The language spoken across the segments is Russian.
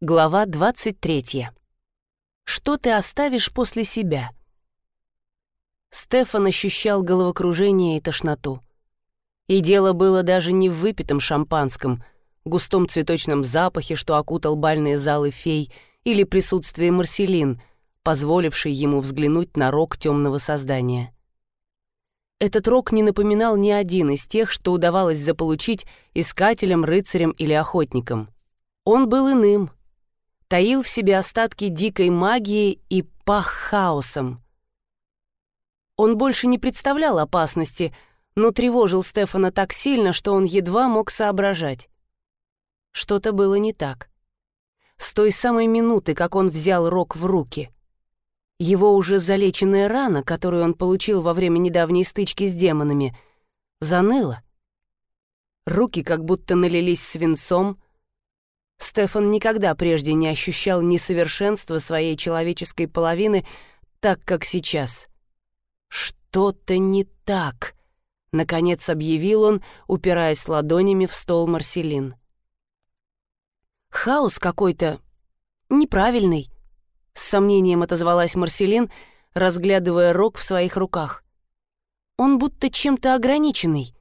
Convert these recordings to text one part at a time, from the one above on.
Глава 23. Что ты оставишь после себя? Стефан ощущал головокружение и тошноту. И дело было даже не в выпитом шампанском, густом цветочном запахе, что окутал бальные залы фей, или присутствии Марселин, позволившей ему взглянуть на рог темного создания. Этот рог не напоминал ни один из тех, что удавалось заполучить искателям, рыцарям или охотникам. Он был иным — таил в себе остатки дикой магии и пах хаосом. Он больше не представлял опасности, но тревожил Стефана так сильно, что он едва мог соображать. Что-то было не так. С той самой минуты, как он взял рог в руки. Его уже залеченная рана, которую он получил во время недавней стычки с демонами, заныла. Руки как будто налились свинцом, Стефан никогда прежде не ощущал несовершенства своей человеческой половины так, как сейчас. «Что-то не так», — наконец объявил он, упираясь ладонями в стол Марселин. «Хаос какой-то неправильный», — с сомнением отозвалась Марселин, разглядывая рог в своих руках. «Он будто чем-то ограниченный».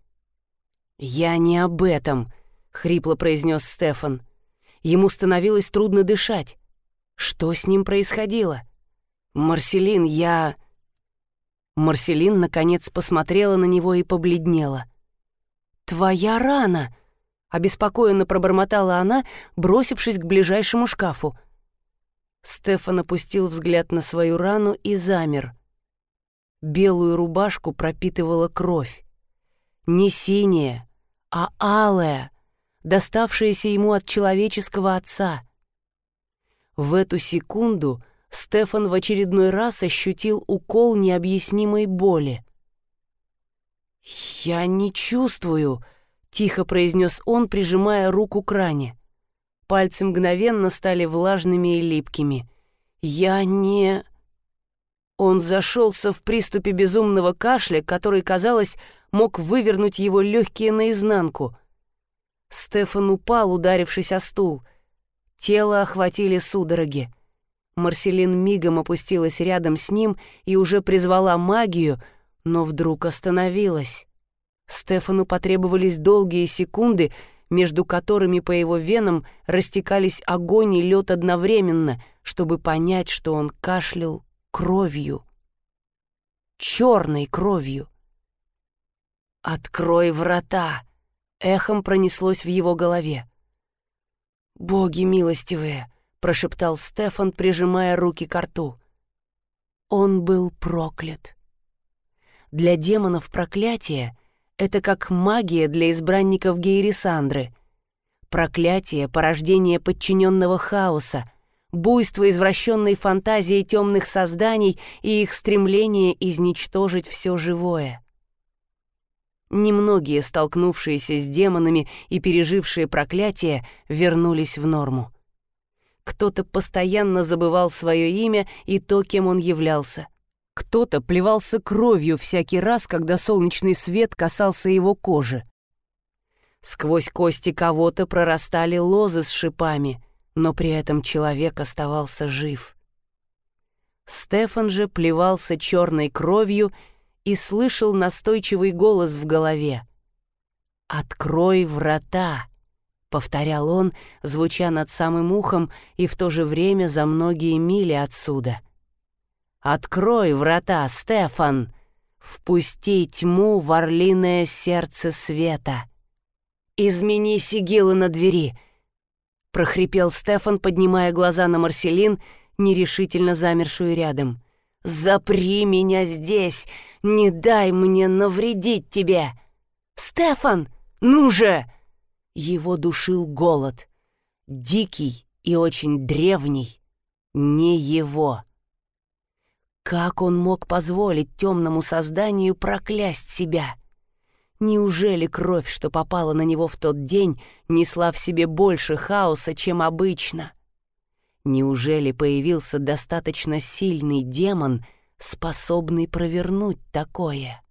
«Я не об этом», — хрипло произнес Стефан. Ему становилось трудно дышать. Что с ним происходило? «Марселин, я...» Марселин, наконец, посмотрела на него и побледнела. «Твоя рана!» — обеспокоенно пробормотала она, бросившись к ближайшему шкафу. Стефан опустил взгляд на свою рану и замер. Белую рубашку пропитывала кровь. Не синяя, а алая, доставшееся ему от человеческого отца. В эту секунду Стефан в очередной раз ощутил укол необъяснимой боли. «Я не чувствую», — тихо произнес он, прижимая руку к ране. Пальцы мгновенно стали влажными и липкими. «Я не...» Он зашелся в приступе безумного кашля, который, казалось, мог вывернуть его легкие наизнанку — Стефан упал, ударившись о стул. Тело охватили судороги. Марселин мигом опустилась рядом с ним и уже призвала магию, но вдруг остановилась. Стефану потребовались долгие секунды, между которыми по его венам растекались огонь и лед одновременно, чтобы понять, что он кашлял кровью. Черной кровью. «Открой врата!» Эхом пронеслось в его голове. «Боги милостивые!» — прошептал Стефан, прижимая руки к рту. Он был проклят. Для демонов проклятие — это как магия для избранников Гейрисандры. Проклятие — порождение подчиненного хаоса, буйство извращенной фантазии темных созданий и их стремление изничтожить все живое. Немногие, столкнувшиеся с демонами и пережившие проклятие, вернулись в норму. Кто-то постоянно забывал свое имя и то, кем он являлся. Кто-то плевался кровью всякий раз, когда солнечный свет касался его кожи. Сквозь кости кого-то прорастали лозы с шипами, но при этом человек оставался жив. Стефан же плевался черной кровью и слышал настойчивый голос в голове. «Открой врата!» — повторял он, звуча над самым ухом и в то же время за многие мили отсюда. «Открой врата, Стефан! Впусти тьму в орлиное сердце света! Измени сигилы на двери!» — прохрипел Стефан, поднимая глаза на Марселин, нерешительно замершую рядом. «Запри меня здесь! Не дай мне навредить тебе! Стефан, ну же!» Его душил голод. Дикий и очень древний. Не его. Как он мог позволить темному созданию проклясть себя? Неужели кровь, что попала на него в тот день, несла в себе больше хаоса, чем обычно?» Неужели появился достаточно сильный демон, способный провернуть такое?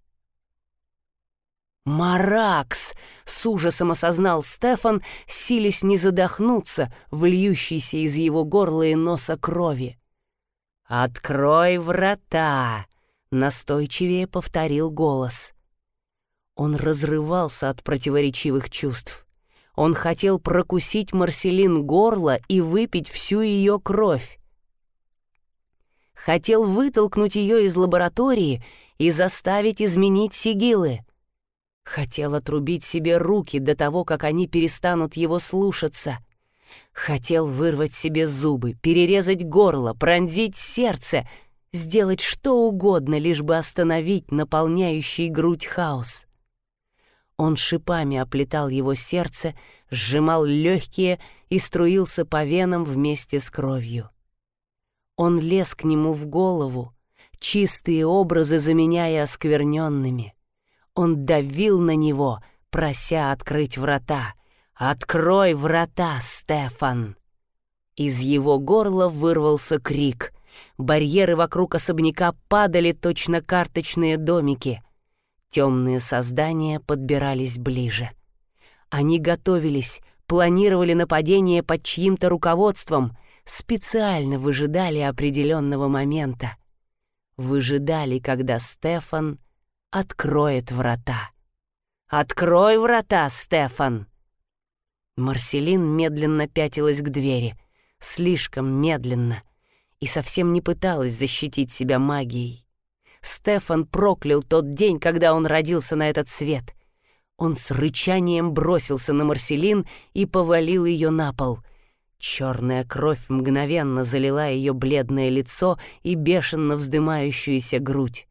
«Маракс!» — с ужасом осознал Стефан, силясь не задохнуться в льющейся из его горла и носа крови. «Открой врата!» — настойчивее повторил голос. Он разрывался от противоречивых чувств. Он хотел прокусить Марселин горло и выпить всю ее кровь. Хотел вытолкнуть ее из лаборатории и заставить изменить сигилы. Хотел отрубить себе руки до того, как они перестанут его слушаться. Хотел вырвать себе зубы, перерезать горло, пронзить сердце, сделать что угодно, лишь бы остановить наполняющий грудь хаос. Он шипами оплетал его сердце, сжимал легкие и струился по венам вместе с кровью. Он лез к нему в голову, чистые образы заменяя оскверненными. Он давил на него, прося открыть врата. «Открой врата, Стефан!» Из его горла вырвался крик. Барьеры вокруг особняка падали точно карточные домики. Темные создания подбирались ближе. Они готовились, планировали нападение под чьим-то руководством, специально выжидали определенного момента. Выжидали, когда Стефан откроет врата. «Открой врата, Стефан!» Марселин медленно пятилась к двери, слишком медленно, и совсем не пыталась защитить себя магией. Стефан проклял тот день, когда он родился на этот свет. Он с рычанием бросился на Марселин и повалил ее на пол. Черная кровь мгновенно залила ее бледное лицо и бешено вздымающуюся грудь.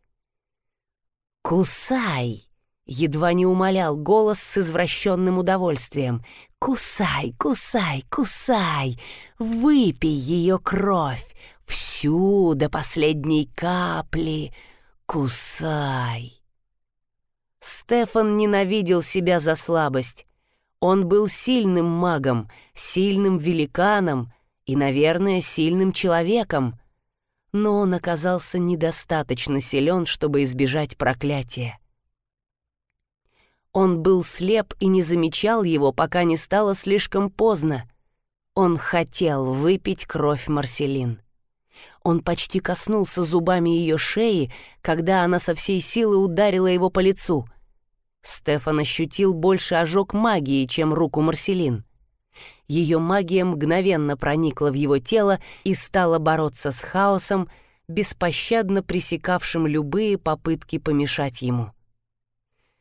«Кусай!» — едва не умолял голос с извращенным удовольствием. «Кусай, кусай, кусай! Выпей ее кровь! Всю до последней капли! Кусай!» Стефан ненавидел себя за слабость. Он был сильным магом, сильным великаном и, наверное, сильным человеком — но он оказался недостаточно силен, чтобы избежать проклятия. Он был слеп и не замечал его, пока не стало слишком поздно. Он хотел выпить кровь Марселин. Он почти коснулся зубами ее шеи, когда она со всей силы ударила его по лицу. Стефан ощутил больше ожог магии, чем руку Марселин. Ее магия мгновенно проникла в его тело и стала бороться с хаосом, беспощадно пресекавшим любые попытки помешать ему.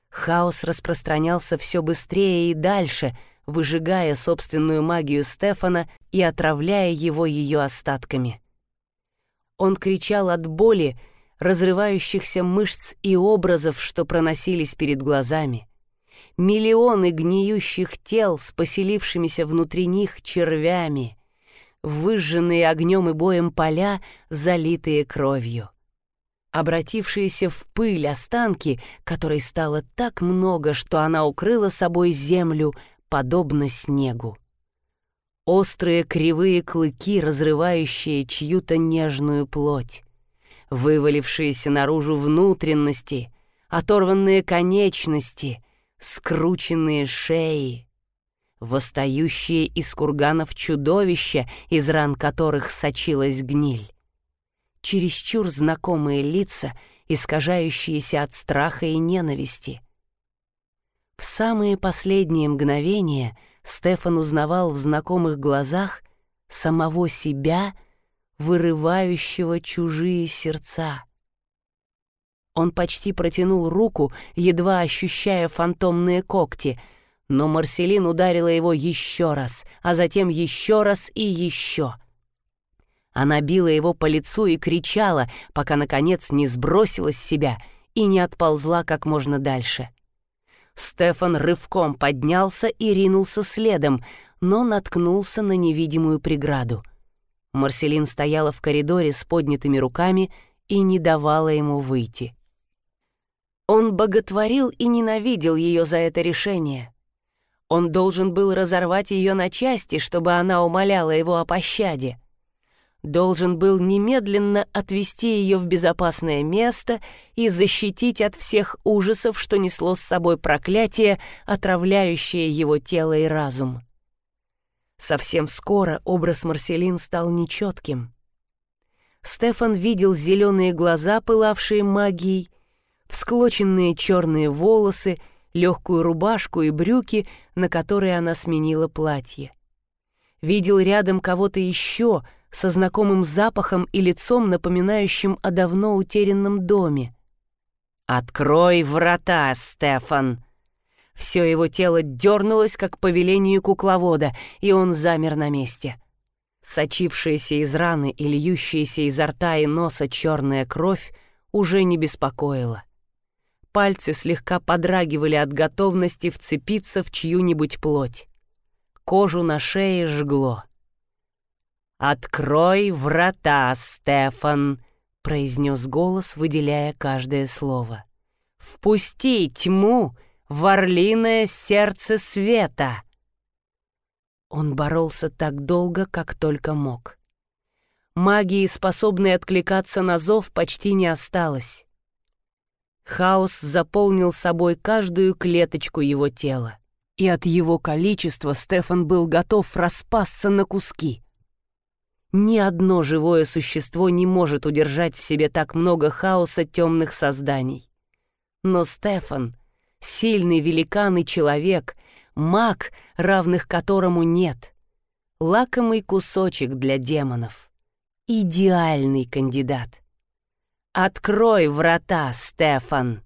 Хаос распространялся все быстрее и дальше, выжигая собственную магию Стефана и отравляя его ее остатками. Он кричал от боли, разрывающихся мышц и образов, что проносились перед глазами миллионы гниющих тел с поселившимися внутри них червями, выжженные огнем и боем поля, залитые кровью. Обратившиеся в пыль останки, которой стало так много, что она укрыла собой землю, подобно снегу. Острые кривые клыки, разрывающие чью-то нежную плоть, вывалившиеся наружу внутренности, оторванные конечности — скрученные шеи, восстающие из курганов чудовища, из ран которых сочилась гниль. Чересчур знакомые лица, искажающиеся от страха и ненависти. В самые последние мгновения Стефан узнавал в знакомых глазах самого себя, вырывающего чужие сердца. Он почти протянул руку, едва ощущая фантомные когти, но Марселин ударила его еще раз, а затем еще раз и еще. Она била его по лицу и кричала, пока, наконец, не сбросила с себя и не отползла как можно дальше. Стефан рывком поднялся и ринулся следом, но наткнулся на невидимую преграду. Марселин стояла в коридоре с поднятыми руками и не давала ему выйти. Он боготворил и ненавидел ее за это решение. Он должен был разорвать ее на части, чтобы она умоляла его о пощаде. Должен был немедленно отвести ее в безопасное место и защитить от всех ужасов, что несло с собой проклятие, отравляющее его тело и разум. Совсем скоро образ Марселин стал нечетким. Стефан видел зеленые глаза, пылавшие магией, всклоченные черные волосы, легкую рубашку и брюки, на которые она сменила платье. Видел рядом кого-то еще — со знакомым запахом и лицом, напоминающим о давно утерянном доме. «Открой врата, Стефан!» Все его тело дернулось, как по велению кукловода, и он замер на месте. Сочившаяся из раны и льющаяся изо рта и носа черная кровь уже не беспокоила. Пальцы слегка подрагивали от готовности вцепиться в чью-нибудь плоть. Кожу на шее жгло. «Открой врата, Стефан!» — произнес голос, выделяя каждое слово. «Впусти тьму в орлиное сердце света!» Он боролся так долго, как только мог. Магии, способной откликаться на зов, почти не осталось. Хаос заполнил собой каждую клеточку его тела, и от его количества Стефан был готов распасться на куски — ни одно живое существо не может удержать в себе так много хаоса темных созданий. Но Стефан — сильный великан и человек, маг, равных которому нет. Лакомый кусочек для демонов. Идеальный кандидат. «Открой врата, Стефан!»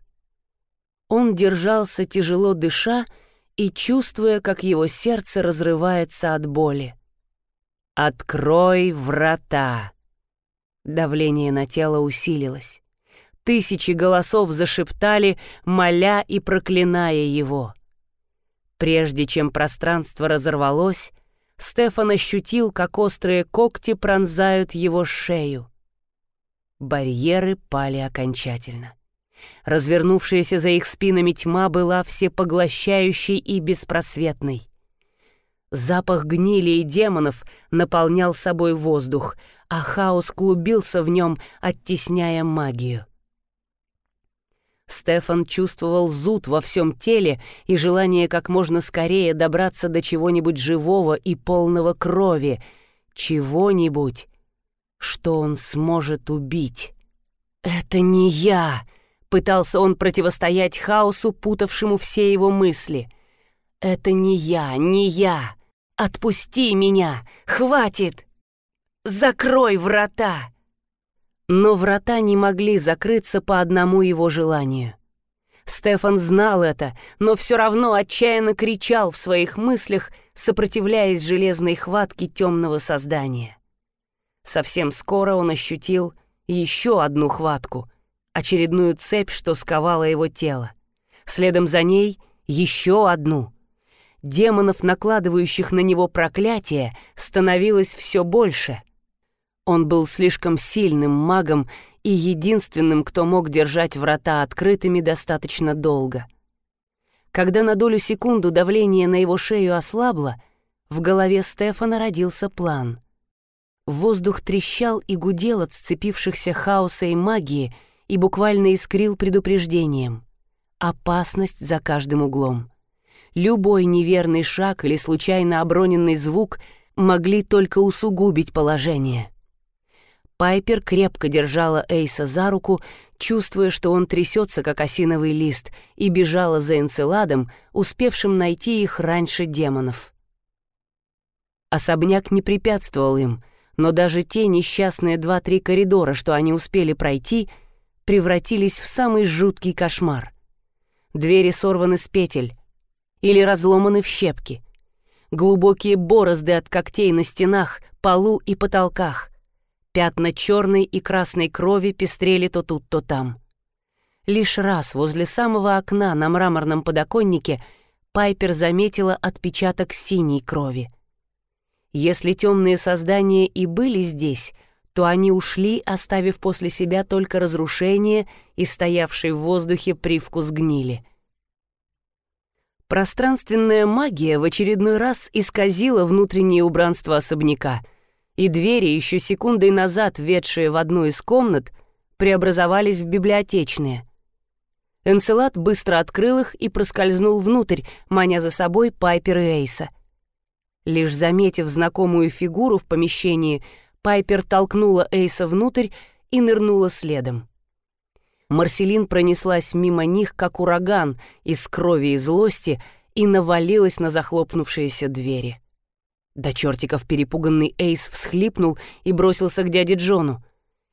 Он держался тяжело дыша и чувствуя, как его сердце разрывается от боли. «Открой врата!» Давление на тело усилилось. Тысячи голосов зашептали, моля и проклиная его. Прежде чем пространство разорвалось, Стефан ощутил, как острые когти пронзают его шею. Барьеры пали окончательно. Развернувшаяся за их спинами тьма была всепоглощающей и беспросветной. Запах гнили и демонов наполнял собой воздух, а хаос клубился в нем, оттесняя магию. Стефан чувствовал зуд во всем теле и желание как можно скорее добраться до чего-нибудь живого и полного крови, чего-нибудь, что он сможет убить. «Это не я!» — пытался он противостоять хаосу, путавшему все его мысли. «Это не я, не я!» «Отпусти меня! Хватит! Закрой врата!» Но врата не могли закрыться по одному его желанию. Стефан знал это, но все равно отчаянно кричал в своих мыслях, сопротивляясь железной хватке темного создания. Совсем скоро он ощутил еще одну хватку, очередную цепь, что сковала его тело. Следом за ней еще одну — демонов, накладывающих на него проклятие, становилось все больше. Он был слишком сильным магом и единственным, кто мог держать врата открытыми достаточно долго. Когда на долю секунду давление на его шею ослабло, в голове Стефана родился план. Воздух трещал и гудел от сцепившихся хаоса и магии и буквально искрил предупреждением. Опасность за каждым углом. Любой неверный шаг или случайно оброненный звук могли только усугубить положение. Пайпер крепко держала Эйса за руку, чувствуя, что он трясется, как осиновый лист, и бежала за Энцеладом, успевшим найти их раньше демонов. Особняк не препятствовал им, но даже те несчастные два-три коридора, что они успели пройти, превратились в самый жуткий кошмар. Двери сорваны с петель, или разломаны в щепки. Глубокие борозды от когтей на стенах, полу и потолках. Пятна черной и красной крови пестрели то тут, то там. Лишь раз возле самого окна на мраморном подоконнике Пайпер заметила отпечаток синей крови. Если темные создания и были здесь, то они ушли, оставив после себя только разрушение и стоявший в воздухе привкус гнили — Пространственная магия в очередной раз исказила внутреннее убранство особняка, и двери, еще секундой назад ведшие в одну из комнат, преобразовались в библиотечные. Энцелад быстро открыл их и проскользнул внутрь, маня за собой Пайпер и Эйса. Лишь заметив знакомую фигуру в помещении, Пайпер толкнула Эйса внутрь и нырнула следом. Марселин пронеслась мимо них, как ураган, из крови и злости, и навалилась на захлопнувшиеся двери. До чертиков перепуганный Эйс всхлипнул и бросился к дяде Джону.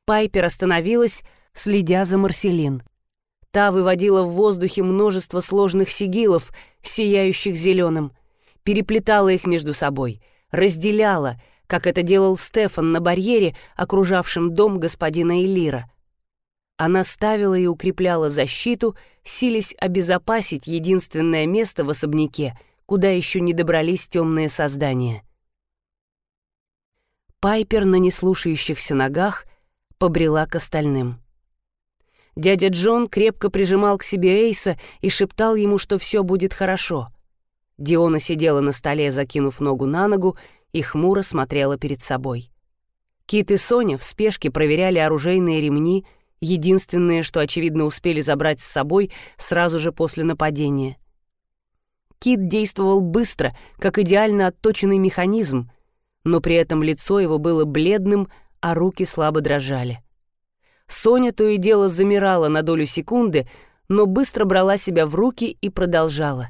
Пайпер остановилась, следя за Марселин. Та выводила в воздухе множество сложных сигилов, сияющих зеленым, переплетала их между собой, разделяла, как это делал Стефан на барьере, окружавшем дом господина Элира. Она ставила и укрепляла защиту, сились обезопасить единственное место в особняке, куда еще не добрались темные создания. Пайпер на неслушающихся ногах побрела к остальным. Дядя Джон крепко прижимал к себе Эйса и шептал ему, что все будет хорошо. Диона сидела на столе, закинув ногу на ногу, и хмуро смотрела перед собой. Кит и Соня в спешке проверяли оружейные ремни, единственное, что, очевидно, успели забрать с собой сразу же после нападения. Кит действовал быстро, как идеально отточенный механизм, но при этом лицо его было бледным, а руки слабо дрожали. Соня то и дело замирала на долю секунды, но быстро брала себя в руки и продолжала.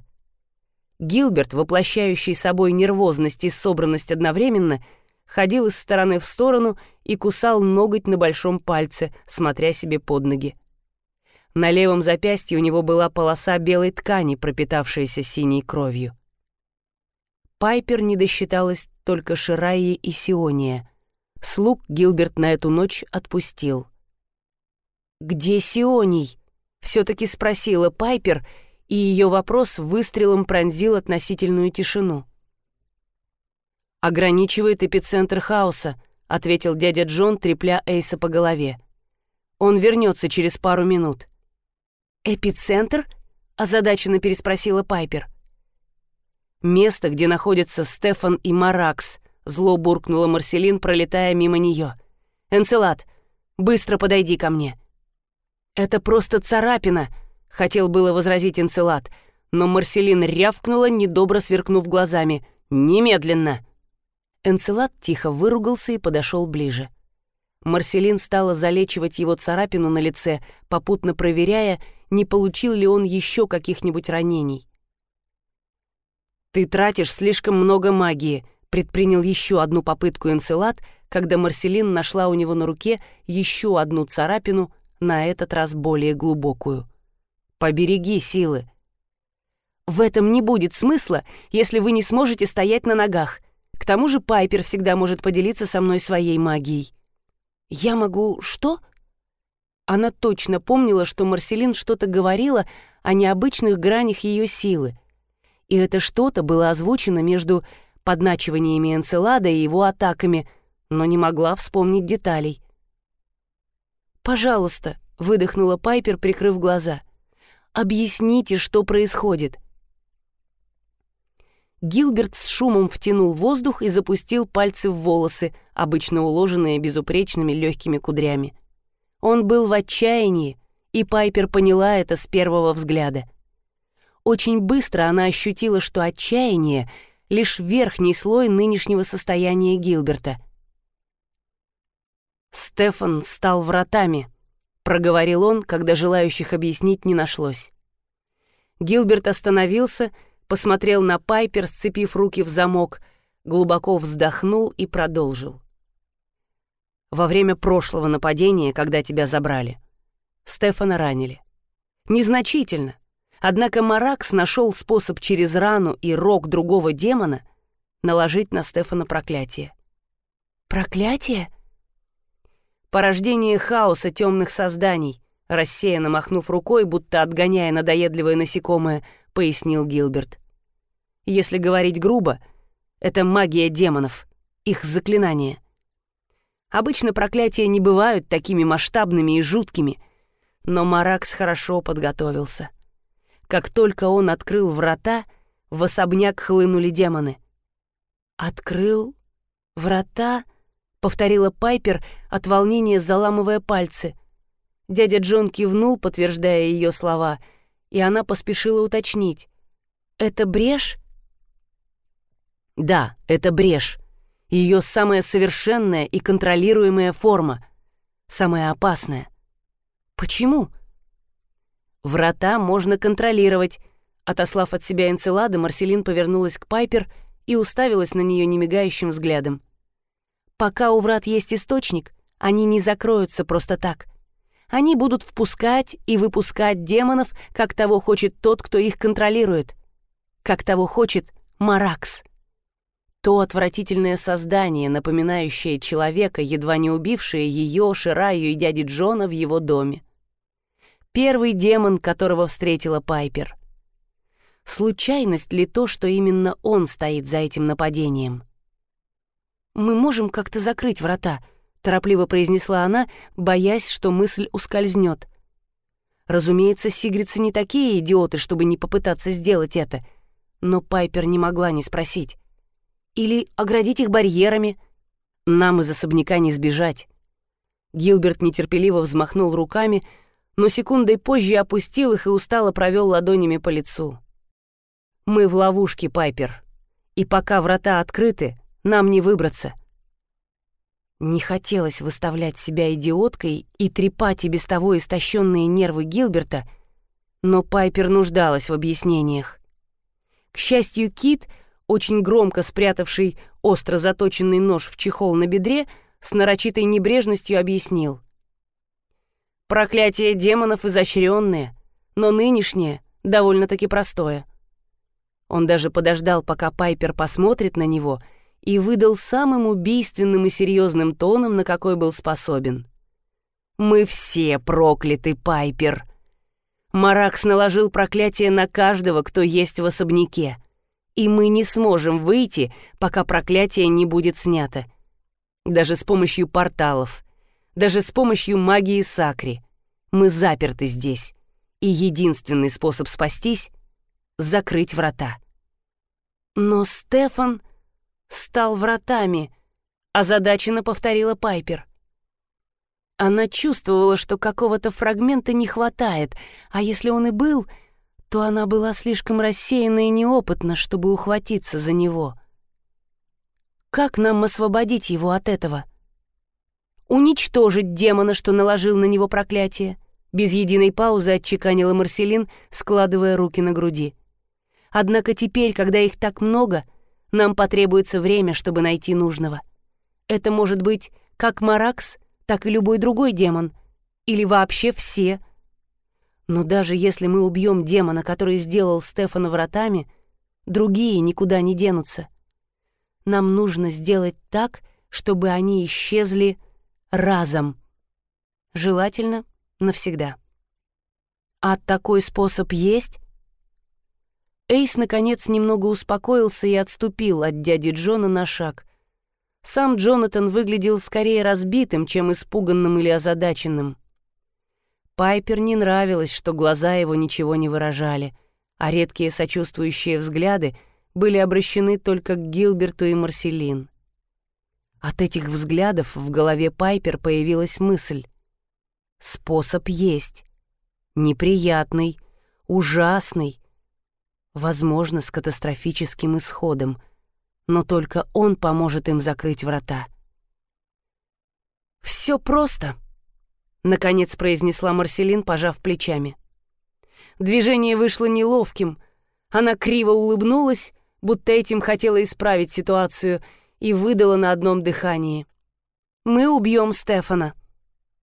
Гилберт, воплощающий собой нервозность и собранность одновременно, ходил из стороны в сторону и кусал ноготь на большом пальце, смотря себе под ноги. На левом запястье у него была полоса белой ткани, пропитавшаяся синей кровью. Пайпер не досчиталась только Шираи и Сиония. Слуг Гилберт на эту ночь отпустил. «Где Сионий?» — все-таки спросила Пайпер, и ее вопрос выстрелом пронзил относительную тишину. «Ограничивает эпицентр хаоса», — ответил дядя Джон, трепля Эйса по голове. «Он вернется через пару минут». «Эпицентр?» — озадаченно переспросила Пайпер. «Место, где находятся Стефан и Маракс», — зло буркнула Марселин, пролетая мимо нее. «Энцелад, быстро подойди ко мне». «Это просто царапина», — хотел было возразить Энцелад, но Марселин рявкнула, недобро сверкнув глазами. «Немедленно!» Энцелад тихо выругался и подошел ближе. Марселин стала залечивать его царапину на лице, попутно проверяя, не получил ли он еще каких-нибудь ранений. «Ты тратишь слишком много магии», — предпринял еще одну попытку Энцелад, когда Марселин нашла у него на руке еще одну царапину, на этот раз более глубокую. «Побереги силы». «В этом не будет смысла, если вы не сможете стоять на ногах. К тому же Пайпер всегда может поделиться со мной своей магией». «Я могу... что?» Она точно помнила, что Марселин что-то говорила о необычных гранях ее силы, и это что-то было озвучено между подначиваниями Энцелада и его атаками, но не могла вспомнить деталей. «Пожалуйста», — выдохнула Пайпер, прикрыв глаза, — «объясните, что происходит». Гилберт с шумом втянул воздух и запустил пальцы в волосы, обычно уложенные безупречными легкими кудрями. Он был в отчаянии, и Пайпер поняла это с первого взгляда — очень быстро она ощутила, что отчаяние — лишь верхний слой нынешнего состояния Гилберта. «Стефан стал вратами», — проговорил он, когда желающих объяснить не нашлось. Гилберт остановился, посмотрел на Пайпер, сцепив руки в замок, глубоко вздохнул и продолжил. «Во время прошлого нападения, когда тебя забрали, Стефана ранили. Незначительно, Однако Маракс нашел способ через рану и рог другого демона наложить на Стефана проклятие. «Проклятие?» «Порождение хаоса темных созданий», рассеянно махнув рукой, будто отгоняя надоедливое насекомое, пояснил Гилберт. «Если говорить грубо, это магия демонов, их заклинание. Обычно проклятия не бывают такими масштабными и жуткими, но Маракс хорошо подготовился». Как только он открыл врата, в особняк хлынули демоны. «Открыл врата?» повторила Пайпер от волнения, заламывая пальцы. Дядя Джон кивнул, подтверждая ее слова, и она поспешила уточнить. «Это брешь?» «Да, это брешь. Ее самая совершенная и контролируемая форма. Самая опасная. Почему?» «Врата можно контролировать», Отослав от себя Энцелада, Марселин повернулась к Пайпер и уставилась на нее немигающим взглядом. «Пока у врат есть источник, они не закроются просто так. Они будут впускать и выпускать демонов, как того хочет тот, кто их контролирует. Как того хочет Маракс. То отвратительное создание, напоминающее человека, едва не убившее ее, Шираю и дяди Джона в его доме. Первый демон, которого встретила Пайпер — Случайность ли то, что именно он стоит за этим нападением? «Мы можем как-то закрыть врата», — торопливо произнесла она, боясь, что мысль ускользнет. Разумеется, сигрицы не такие идиоты, чтобы не попытаться сделать это, но Пайпер не могла не спросить. «Или оградить их барьерами?» «Нам из особняка не сбежать». Гилберт нетерпеливо взмахнул руками, но секундой позже опустил их и устало провел ладонями по лицу. Мы в ловушке, Пайпер. И пока врата открыты, нам не выбраться. Не хотелось выставлять себя идиоткой и трепать и без того истощенные нервы Гилберта, но Пайпер нуждалась в объяснениях. К счастью, Кит, очень громко спрятавший остро заточенный нож в чехол на бедре, с нарочитой небрежностью объяснил. «Проклятие демонов изощренное, но нынешнее довольно-таки простое. Он даже подождал, пока Пайпер посмотрит на него, и выдал самым убийственным и серьезным тоном, на какой был способен. «Мы все прокляты, Пайпер!» Маракс наложил проклятие на каждого, кто есть в особняке, и мы не сможем выйти, пока проклятие не будет снято. Даже с помощью порталов, даже с помощью магии Сакри. Мы заперты здесь, и единственный способ спастись — закрыть врата. Но Стефан стал вратами, озадаченно повторила Пайпер. Она чувствовала, что какого-то фрагмента не хватает, а если он и был, то она была слишком рассеяна и неопытна, чтобы ухватиться за него. Как нам освободить его от этого? Уничтожить демона, что наложил на него проклятие. Без единой паузы отчеканила Марселин, складывая руки на груди. Однако теперь, когда их так много, нам потребуется время, чтобы найти нужного. Это может быть как Маракс, так и любой другой демон. Или вообще все. Но даже если мы убьем демона, который сделал Стефана вратами, другие никуда не денутся. Нам нужно сделать так, чтобы они исчезли разом. Желательно навсегда. А такой способ есть? Эйс, наконец, немного успокоился и отступил от дяди Джона на шаг. Сам Джонатан выглядел скорее разбитым, чем испуганным или озадаченным. Пайпер не нравилось, что глаза его ничего не выражали, а редкие сочувствующие взгляды были обращены только к Гилберту и Марселин. От этих взглядов в голове Пайпер появилась мысль. Способ есть. Неприятный, ужасный, возможно, с катастрофическим исходом, но только он поможет им закрыть врата. «Все просто», — наконец произнесла Марселин, пожав плечами. Движение вышло неловким. Она криво улыбнулась, будто этим хотела исправить ситуацию, и выдала на одном дыхании. «Мы убьем Стефана».